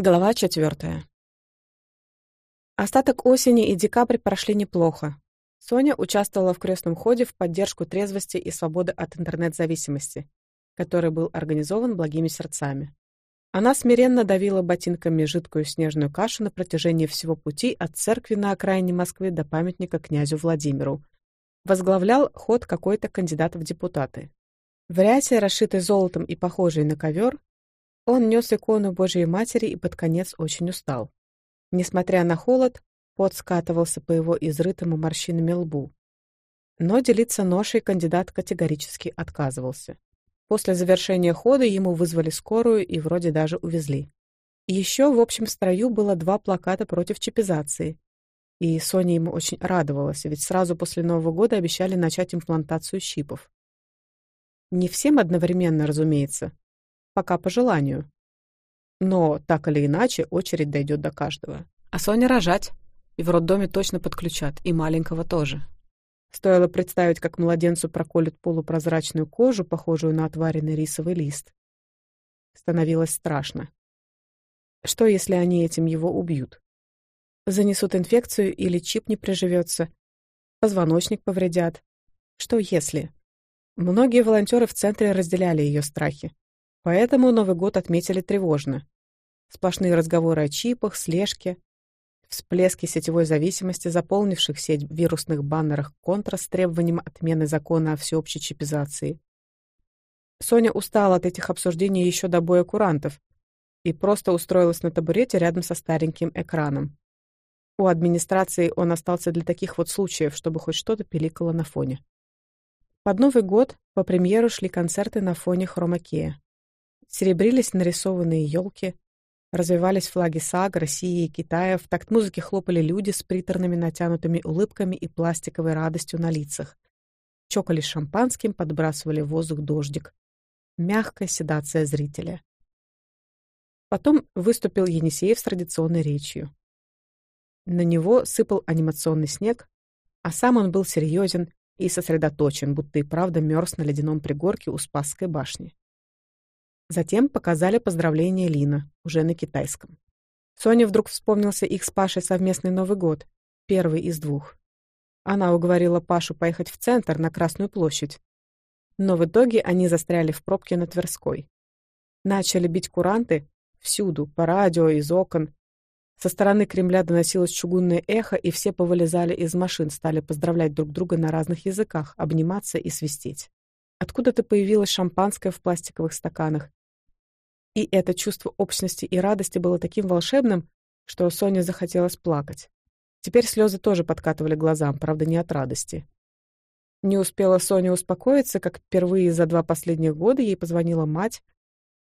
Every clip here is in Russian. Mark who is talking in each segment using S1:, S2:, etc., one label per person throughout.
S1: Глава четвертая. Остаток осени и декабрь прошли неплохо. Соня участвовала в крестном ходе в поддержку трезвости и свободы от интернет-зависимости, который был организован благими сердцами. Она смиренно давила ботинками жидкую снежную кашу на протяжении всего пути от церкви на окраине Москвы до памятника князю Владимиру. Возглавлял ход какой-то кандидат в депутаты. В рясе, расшитый золотом и похожий на ковер, он нес икону Божьей Матери и под конец очень устал. Несмотря на холод, пот скатывался по его изрытому морщинами лбу. Но делиться ношей кандидат категорически отказывался. После завершения хода ему вызвали скорую и вроде даже увезли. Еще в общем строю было два плаката против чипизации. И Соня ему очень радовалась, ведь сразу после Нового года обещали начать имплантацию щипов. Не всем одновременно, разумеется, пока по желанию. Но так или иначе очередь дойдет до каждого. А Соне рожать. И в роддоме точно подключат, и маленького тоже. Стоило представить, как младенцу проколют полупрозрачную кожу, похожую на отваренный рисовый лист. Становилось страшно. Что, если они этим его убьют? Занесут инфекцию или чип не приживется? Позвоночник повредят? Что, если? Многие волонтеры в центре разделяли ее страхи. Поэтому Новый год отметили тревожно. Сплошные разговоры о чипах, слежке, всплески сетевой зависимости, заполнивших сеть вирусных баннерах контра с требованием отмены закона о всеобщей чипизации. Соня устала от этих обсуждений еще до боя курантов и просто устроилась на табурете рядом со стареньким экраном. У администрации он остался для таких вот случаев, чтобы хоть что-то пиликало на фоне. Под Новый год по премьеру шли концерты на фоне хромакея серебрились нарисованные елки, развивались флаги САГ, России и Китая, в такт музыки хлопали люди с приторными натянутыми улыбками и пластиковой радостью на лицах. Чокали шампанским, подбрасывали воздух дождик. Мягкая седация зрителя. Потом выступил Енисеев с традиционной речью. На него сыпал анимационный снег, а сам он был серьезен и сосредоточен, будто и правда мерз на ледяном пригорке у Спасской башни. Затем показали поздравление Лина, уже на китайском. Соня вдруг вспомнился их с Пашей совместный Новый год, первый из двух. Она уговорила Пашу поехать в центр на Красную площадь. Но в итоге они застряли в пробке на Тверской. Начали бить куранты всюду, по радио, из окон. Со стороны Кремля доносилось чугунное эхо, и все повылезали из машин, стали поздравлять друг друга на разных языках, обниматься и свистеть. Откуда-то появилось шампанское в пластиковых стаканах, и это чувство общности и радости было таким волшебным, что Соне захотелось плакать. Теперь слезы тоже подкатывали глазам, правда, не от радости. Не успела Соня успокоиться, как впервые за два последних года ей позвонила мать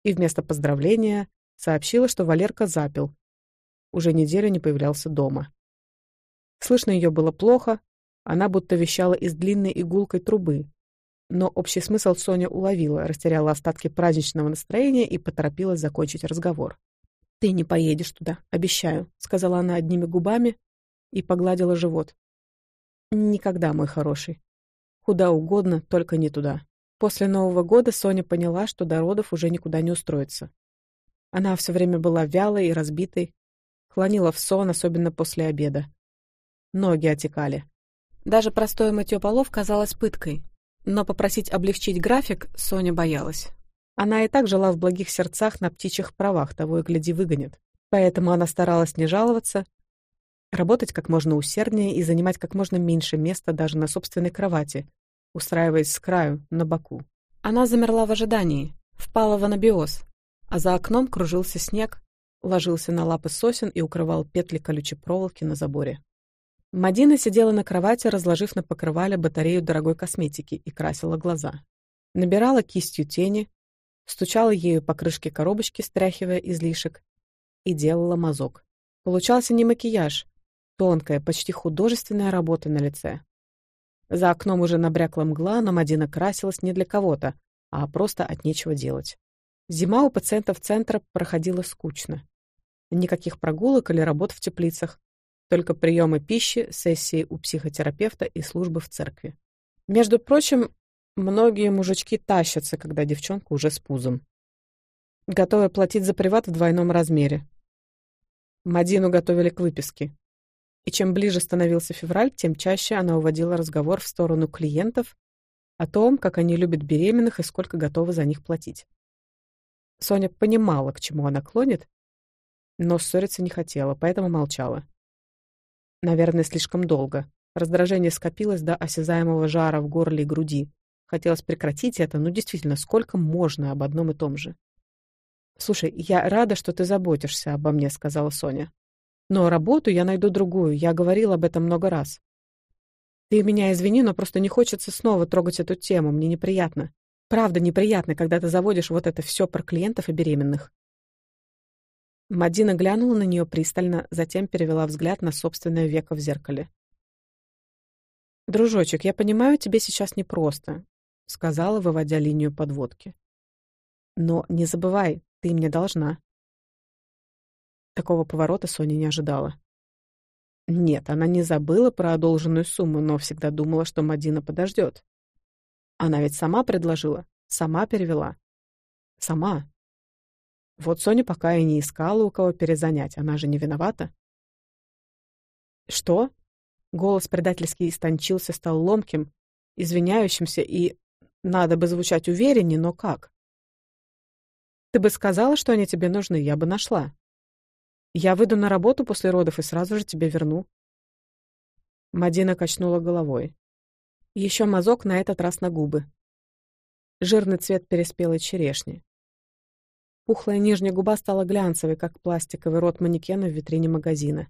S1: и вместо поздравления сообщила, что Валерка запил. Уже неделю не появлялся дома. Слышно ее было плохо, она будто вещала из длинной игулкой трубы но общий смысл Соня уловила, растеряла остатки праздничного настроения и поторопилась закончить разговор. «Ты не поедешь туда, обещаю», — сказала она одними губами и погладила живот. «Никогда, мой хороший. Куда угодно, только не туда». После Нового года Соня поняла, что до родов уже никуда не устроится. Она все время была вялой и разбитой, клонила в сон, особенно после обеда. Ноги отекали. Даже простое мытье полов казалось пыткой, но попросить облегчить график Соня боялась. Она и так жила в благих сердцах на птичьих правах, того и гляди выгонит, Поэтому она старалась не жаловаться, работать как можно усерднее и занимать как можно меньше места даже на собственной кровати, устраиваясь с краю, на боку. Она замерла в ожидании, впала в анабиоз, а за окном кружился снег, ложился на лапы сосен и укрывал петли колючей проволоки на заборе. Мадина сидела на кровати, разложив на покрывале батарею дорогой косметики и красила глаза. Набирала кистью тени, стучала ею по крышке коробочки, стряхивая излишек, и делала мазок. Получался не макияж, тонкая, почти художественная работа на лице. За окном уже набрякла мгла, но Мадина красилась не для кого-то, а просто от нечего делать. Зима у пациентов центра проходила скучно. Никаких прогулок или работ в теплицах, только приемы пищи, сессии у психотерапевта и службы в церкви. Между прочим, многие мужички тащатся, когда девчонка уже с пузом. Готовы платить за приват в двойном размере. Мадину готовили к выписке. И чем ближе становился февраль, тем чаще она уводила разговор в сторону клиентов о том, как они любят беременных и сколько готовы за них платить. Соня понимала, к чему она клонит, но ссориться не хотела, поэтому молчала. Наверное, слишком долго. Раздражение скопилось до осязаемого жара в горле и груди. Хотелось прекратить это, но действительно, сколько можно об одном и том же? «Слушай, я рада, что ты заботишься обо мне», — сказала Соня. «Но работу я найду другую, я говорил об этом много раз». «Ты меня извини, но просто не хочется снова трогать эту тему, мне неприятно. Правда, неприятно, когда ты заводишь вот это все про клиентов и беременных. Мадина глянула на нее пристально, затем перевела взгляд на собственное веко в зеркале. «Дружочек, я понимаю, тебе сейчас непросто», — сказала, выводя линию подводки. «Но не забывай, ты мне должна». Такого поворота Соня не ожидала. Нет, она не забыла про одолженную сумму, но всегда думала, что Мадина подождет. Она ведь сама предложила, сама перевела. Сама. Вот Соня пока и не искала, у кого перезанять, она же не виновата. «Что?» Голос предательски истончился, стал ломким, извиняющимся, и надо бы звучать увереннее, но как? «Ты бы сказала, что они тебе нужны, я бы нашла. Я выйду на работу после родов и сразу же тебе верну». Мадина качнула головой. Еще мазок на этот раз на губы. Жирный цвет переспелой черешни. Пухлая нижняя губа стала глянцевой, как пластиковый рот манекена в витрине магазина.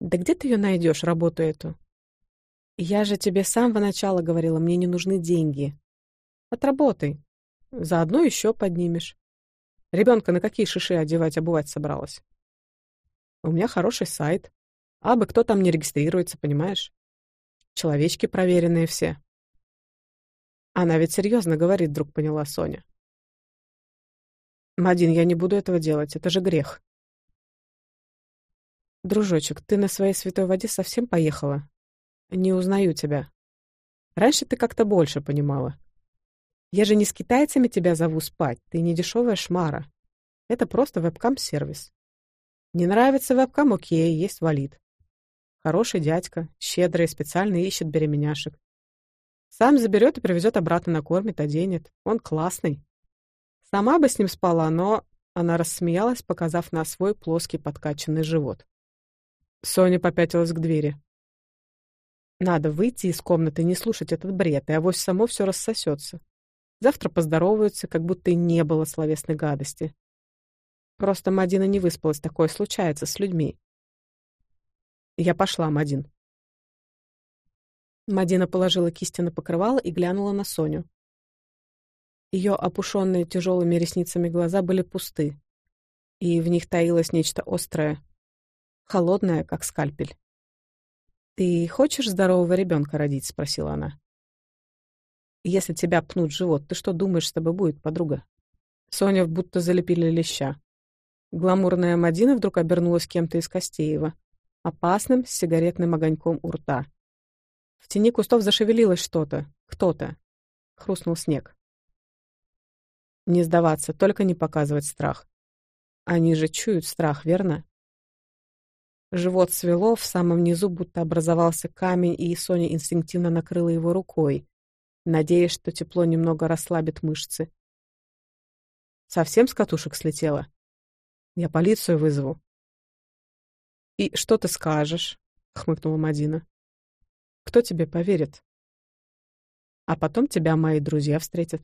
S1: «Да где ты ее найдешь, работу эту?» «Я же тебе с самого начала говорила, мне не нужны деньги. Отработай. Заодно еще поднимешь. Ребенка на какие шиши одевать, обувать собралась?» «У меня хороший сайт. А бы кто там не регистрируется, понимаешь? Человечки проверенные все». «Она ведь серьезно говорит, вдруг поняла Соня. Мадин, я не буду этого делать, это же грех. Дружочек, ты на своей святой воде совсем поехала. Не узнаю тебя. Раньше ты как-то больше понимала. Я же не с китайцами тебя зову спать, ты не дешевая шмара. Это просто вебкам-сервис. Не нравится вебкам, окей, есть валид. Хороший дядька, щедрый, специально ищет беременяшек. Сам заберет и привезет обратно накормит, оденет. Он классный. Сама бы с ним спала, но... Она рассмеялась, показав на свой плоский подкачанный живот. Соня попятилась к двери. Надо выйти из комнаты, не слушать этот бред, и авось само все рассосется. Завтра поздороваются, как будто и не было словесной гадости. Просто Мадина не выспалась, такое случается с людьми. Я пошла, Мадин. Мадина положила кисти на покрывало и глянула на Соню. Ее опушенные тяжелыми ресницами глаза были пусты, и в них таилось нечто острое, холодное, как скальпель. «Ты хочешь здорового ребенка родить?» — спросила она. «Если тебя пнут живот, ты что думаешь, с тобой будет, подруга?» Соня будто залепили леща. Гламурная Мадина вдруг обернулась кем-то из Костеева, опасным, с сигаретным огоньком у рта. В тени кустов зашевелилось что-то, кто-то. Хрустнул снег. Не сдаваться, только не показывать страх. Они же чуют страх, верно? Живот свело, в самом низу будто образовался камень, и Соня инстинктивно накрыла его рукой, надеясь, что тепло немного расслабит мышцы. Совсем с катушек слетела? Я полицию вызову. «И что ты скажешь?» — хмыкнула Мадина. «Кто тебе поверит?» «А потом тебя мои друзья встретят»,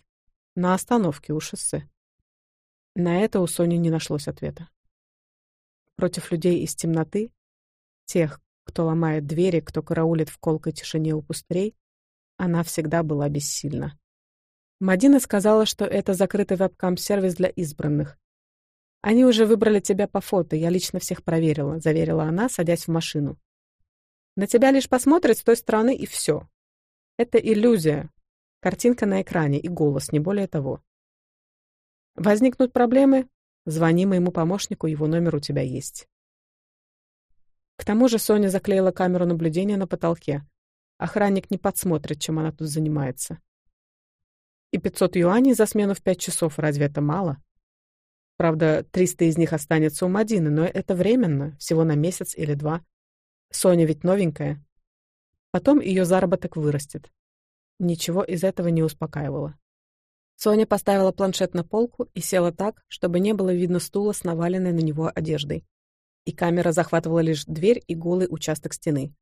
S1: на остановке у шоссе. На это у Сони не нашлось ответа. Против людей из темноты, тех, кто ломает двери, кто караулит в колкой тишине у пустырей, она всегда была бессильна. Мадина сказала, что это закрытый вебкам-сервис для избранных. «Они уже выбрали тебя по фото, я лично всех проверила», — заверила она, садясь в машину. «На тебя лишь посмотрят с той стороны, и все. Это иллюзия, Картинка на экране и голос, не более того. Возникнут проблемы? Звони моему помощнику, его номер у тебя есть. К тому же Соня заклеила камеру наблюдения на потолке. Охранник не подсмотрит, чем она тут занимается. И 500 юаней за смену в 5 часов, разве это мало? Правда, 300 из них останется у Мадины, но это временно, всего на месяц или два. Соня ведь новенькая. Потом ее заработок вырастет ничего из этого не успокаивало. Соня поставила планшет на полку и села так, чтобы не было видно стула с наваленной на него одеждой. И камера захватывала лишь дверь и голый участок стены.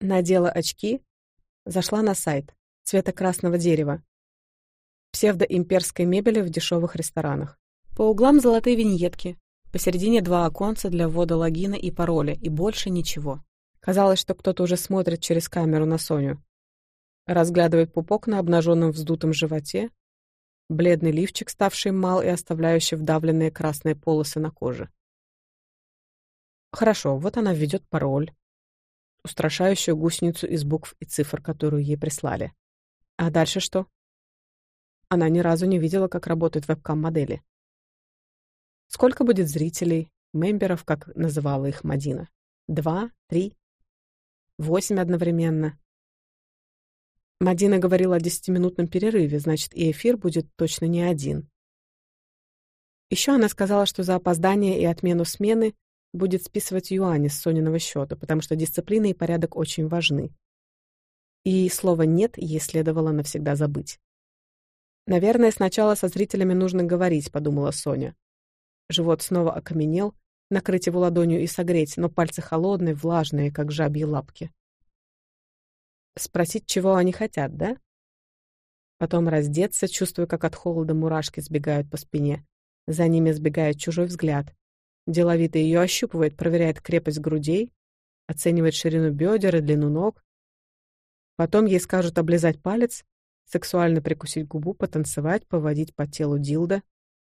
S1: Надела очки, зашла на сайт цвета красного дерева, псевдоимперской мебели в дешевых ресторанах. По углам золотые виньетки, посередине два оконца для ввода логина и пароля, и больше ничего. Казалось, что кто-то уже смотрит через камеру на Соню разглядывает пупок на обнаженном вздутом животе, бледный лифчик, ставший мал и оставляющий вдавленные красные полосы на коже. Хорошо, вот она введет пароль, устрашающую гусеницу из букв и цифр, которую ей прислали. А дальше что? Она ни разу не видела, как работают вебкам-модели. Сколько будет зрителей, мемберов, как называла их Мадина? Два, три, восемь одновременно, Мадина говорила о десятиминутном перерыве, значит, и эфир будет точно не один. Еще она сказала, что за опоздание и отмену смены будет списывать юани с Сониного счета, потому что дисциплина и порядок очень важны. И слово «нет» ей следовало навсегда забыть. «Наверное, сначала со зрителями нужно говорить», — подумала Соня. Живот снова окаменел, накрыть его ладонью и согреть, но пальцы холодные, влажные, как жабьи лапки. Спросить, чего они хотят, да? Потом раздеться, чувствуя, как от холода мурашки сбегают по спине. За ними сбегает чужой взгляд. Деловито ее ощупывает, проверяет крепость грудей, оценивает ширину бедер и длину ног. Потом ей скажут облизать палец, сексуально прикусить губу, потанцевать, поводить по телу Дилда.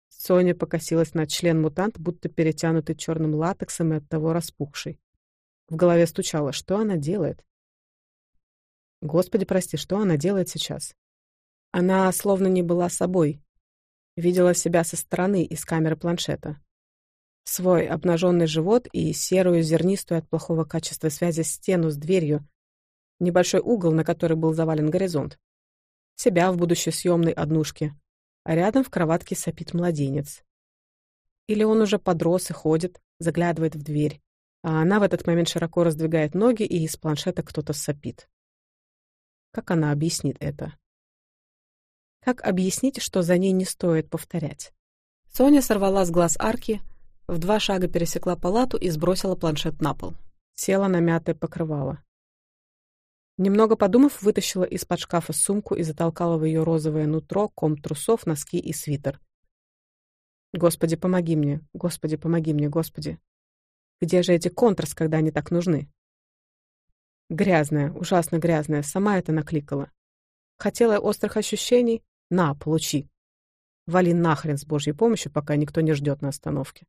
S1: Соня покосилась на член мутант, будто перетянутый черным латексом и оттого распухший. В голове стучало, что она делает. Господи, прости, что она делает сейчас? Она словно не была собой. Видела себя со стороны из камеры планшета. Свой обнаженный живот и серую зернистую от плохого качества связи стену с дверью, небольшой угол, на который был завален горизонт. Себя в будущей съемной однушке. А рядом в кроватке сопит младенец. Или он уже подрос и ходит, заглядывает в дверь. А она в этот момент широко раздвигает ноги, и из планшета кто-то сопит как она объяснит это. Как объяснить, что за ней не стоит повторять? Соня сорвала с глаз арки, в два шага пересекла палату и сбросила планшет на пол. Села на мятое покрывало. Немного подумав, вытащила из-под шкафа сумку и затолкала в ее розовое нутро ком трусов, носки и свитер. «Господи, помоги мне! Господи, помоги мне, Господи! Где же эти контрас, когда они так нужны?» Грязная, ужасно грязная, сама это накликала. Хотела острых ощущений? На, получи. Вали нахрен с божьей помощью, пока никто не ждет на остановке.